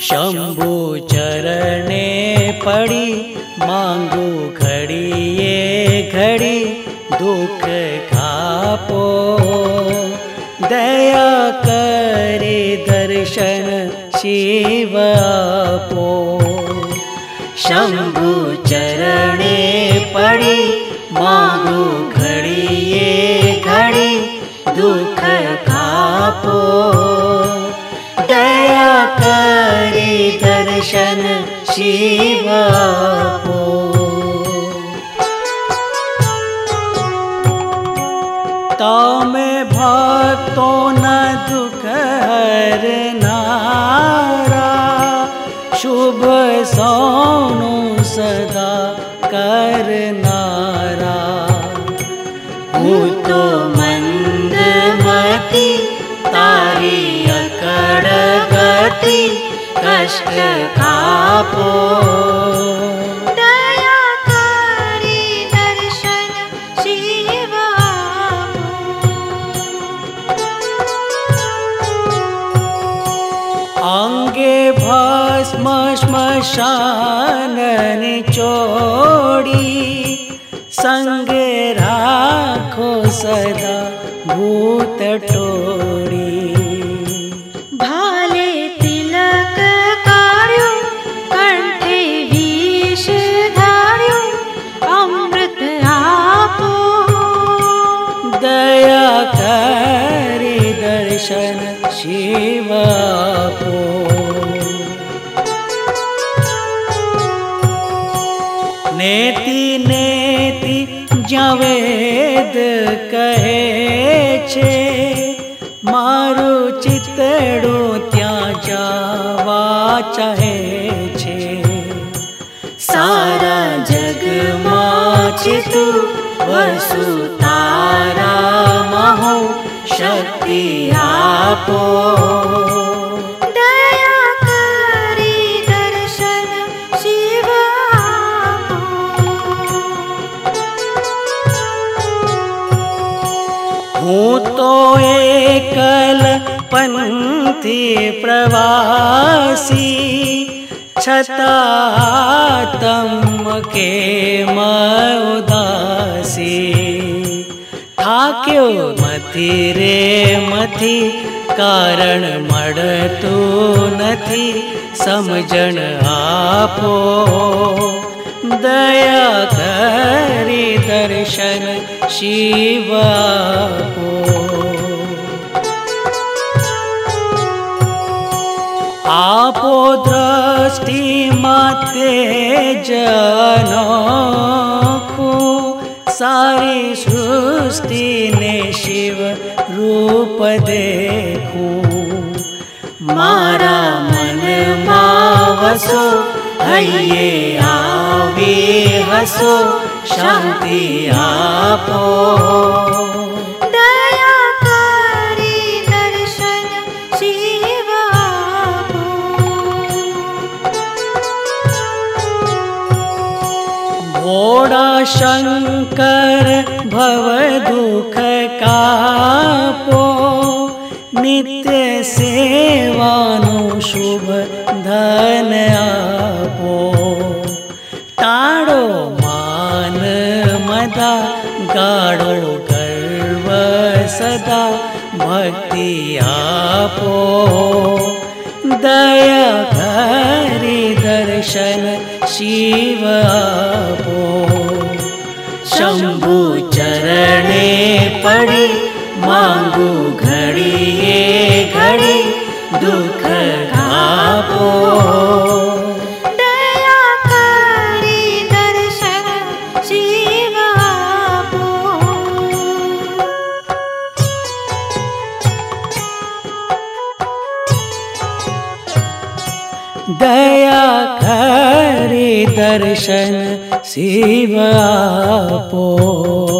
शंभु चरणे पड़ी, मांगू घड़िए घड़ी, दुख खापो। दया करे दर्शन शिव आपो। शंभु चरणे पड़ी, मांगू घड़िए घड़ी, दुख खापो। आपो तमे भक्तो न दुख हरनारा शुभ सोनु सदा करनारा। હું भस्म श्मशानन चोडी। स्मशानोडी राखो सदा भूत ठो भिलककार्यण्ठीश धारु अमृत दया दर्शन शिव। नेति नेति जावेद कहे छे। मारू चितड़ो त्या जावा चाहे छे। सारा जग माचे तू वसु तारा महो, शक्ति आपो। हूँ तो एकल पंथी प्रवासी छता तम के मौदासी। था क्यों मथि रे मथि कारण मड़तू नथी, समझण आपो। दया करी दर्शन शिवा को। आपो दृष्टि माते जनों को सारी सृष्टि ने शिव रूप देखो। मारा मन मावसो हये असो शांति आपो। दर्शन शिव आपो। शंकर भव दुख कापो। नित्य सेवानु शुभ धन आपो। मान मदा गाडो गर्व सदा भक्ति आपो। दया हरि दर्शन शिव आपो। शम्भु चरणे पडि माङ्गु घडिये घडि मा दुखो दया खरी दर्शन शिवा पो